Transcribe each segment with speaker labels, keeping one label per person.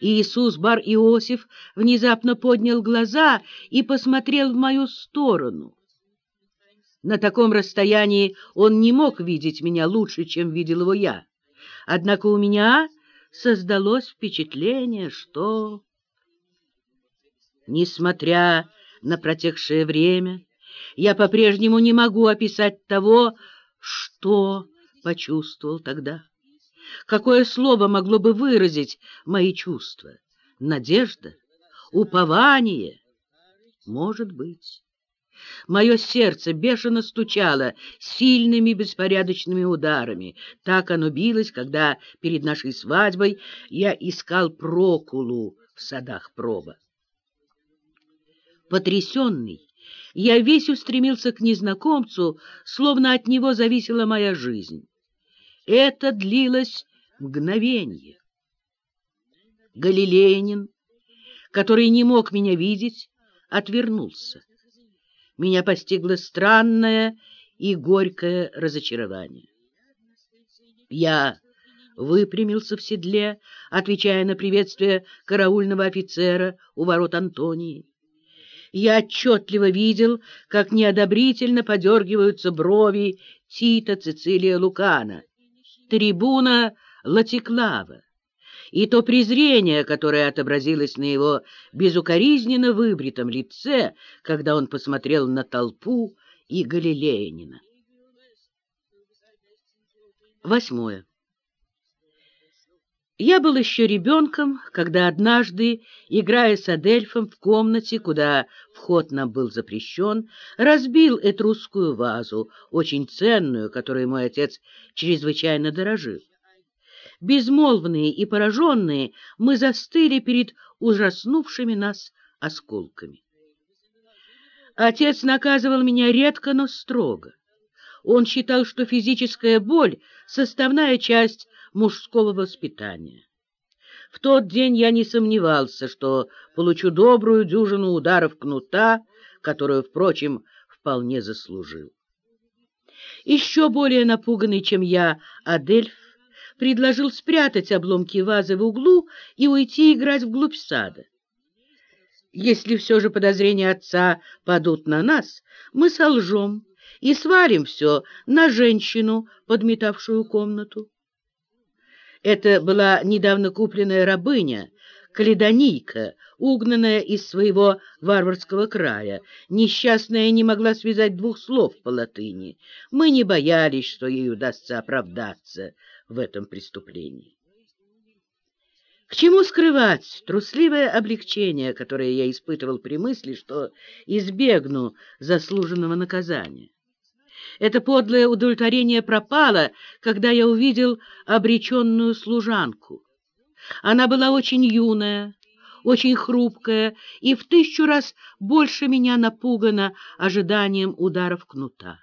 Speaker 1: Иисус бар Иосиф внезапно поднял глаза и посмотрел в мою сторону. На таком расстоянии он не мог видеть меня лучше, чем видел его я. Однако у меня создалось впечатление, что, несмотря на протекшее время, я по-прежнему не могу описать того, что почувствовал тогда. Какое слово могло бы выразить мои чувства? Надежда? Упование? Может быть. Мое сердце бешено стучало сильными беспорядочными ударами. Так оно билось, когда перед нашей свадьбой я искал Прокулу в садах проба. Потрясенный, я весь устремился к незнакомцу, словно от него зависела моя жизнь. Это длилось мгновение. Галилеянин, который не мог меня видеть, отвернулся. Меня постигло странное и горькое разочарование. Я выпрямился в седле, отвечая на приветствие караульного офицера у ворот Антонии. Я отчетливо видел, как неодобрительно подергиваются брови Тита Цицилия Лукана, трибуна Латиклава, и то презрение, которое отобразилось на его безукоризненно выбритом лице, когда он посмотрел на толпу и Галилеянина. Восьмое. Я был еще ребенком, когда однажды, играя с Адельфом в комнате, куда вход нам был запрещен, разбил этрусскую вазу, очень ценную, которой мой отец чрезвычайно дорожил. Безмолвные и пораженные, мы застыли перед ужаснувшими нас осколками. Отец наказывал меня редко, но строго. Он считал, что физическая боль — составная часть мужского воспитания. В тот день я не сомневался, что получу добрую дюжину ударов кнута, которую, впрочем, вполне заслужил. Еще более напуганный, чем я, Адельф, предложил спрятать обломки вазы в углу и уйти играть вглубь сада. Если все же подозрения отца падут на нас, мы солжем и сварим все на женщину, подметавшую комнату. Это была недавно купленная рабыня, каледонийка, угнанная из своего варварского края. Несчастная не могла связать двух слов по латыни. Мы не боялись, что ей удастся оправдаться в этом преступлении. К чему скрывать трусливое облегчение, которое я испытывал при мысли, что избегну заслуженного наказания? Это подлое удовлетворение пропало, когда я увидел обреченную служанку. Она была очень юная, очень хрупкая и в тысячу раз больше меня напугана ожиданием ударов кнута.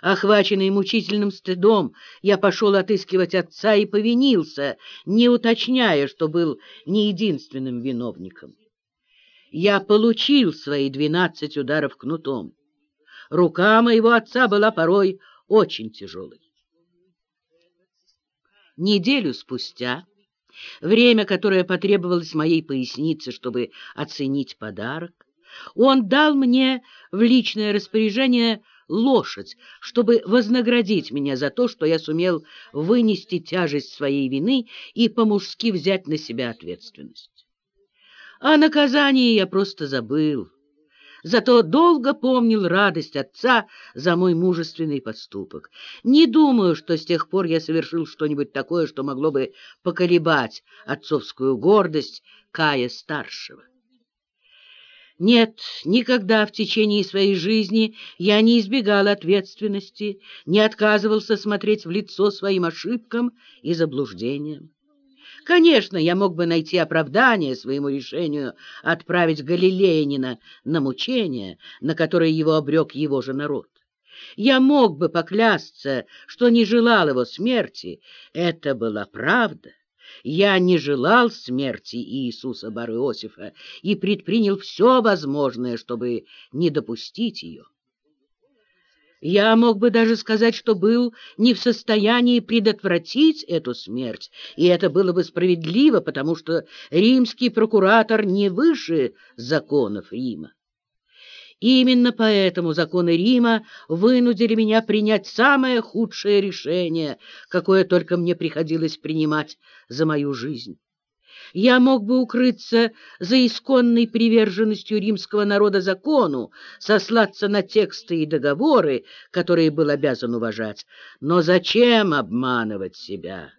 Speaker 1: Охваченный мучительным стыдом, я пошел отыскивать отца и повинился, не уточняя, что был не единственным виновником. Я получил свои двенадцать ударов кнутом. Рука моего отца была порой очень тяжелой. Неделю спустя, время, которое потребовалось моей пояснице, чтобы оценить подарок, он дал мне в личное распоряжение лошадь, чтобы вознаградить меня за то, что я сумел вынести тяжесть своей вины и по-мужски взять на себя ответственность. О наказании я просто забыл зато долго помнил радость отца за мой мужественный поступок. Не думаю, что с тех пор я совершил что-нибудь такое, что могло бы поколебать отцовскую гордость Кая-старшего. Нет, никогда в течение своей жизни я не избегал ответственности, не отказывался смотреть в лицо своим ошибкам и заблуждениям. Конечно, я мог бы найти оправдание своему решению отправить Галилеянина на мучение, на которое его обрек его же народ. Я мог бы поклясться, что не желал его смерти. Это была правда. Я не желал смерти Иисуса Бар-Иосифа и предпринял все возможное, чтобы не допустить ее. Я мог бы даже сказать, что был не в состоянии предотвратить эту смерть, и это было бы справедливо, потому что римский прокуратор не выше законов Рима. Именно поэтому законы Рима вынудили меня принять самое худшее решение, какое только мне приходилось принимать за мою жизнь. Я мог бы укрыться за исконной приверженностью римского народа закону, сослаться на тексты и договоры, которые был обязан уважать. Но зачем обманывать себя?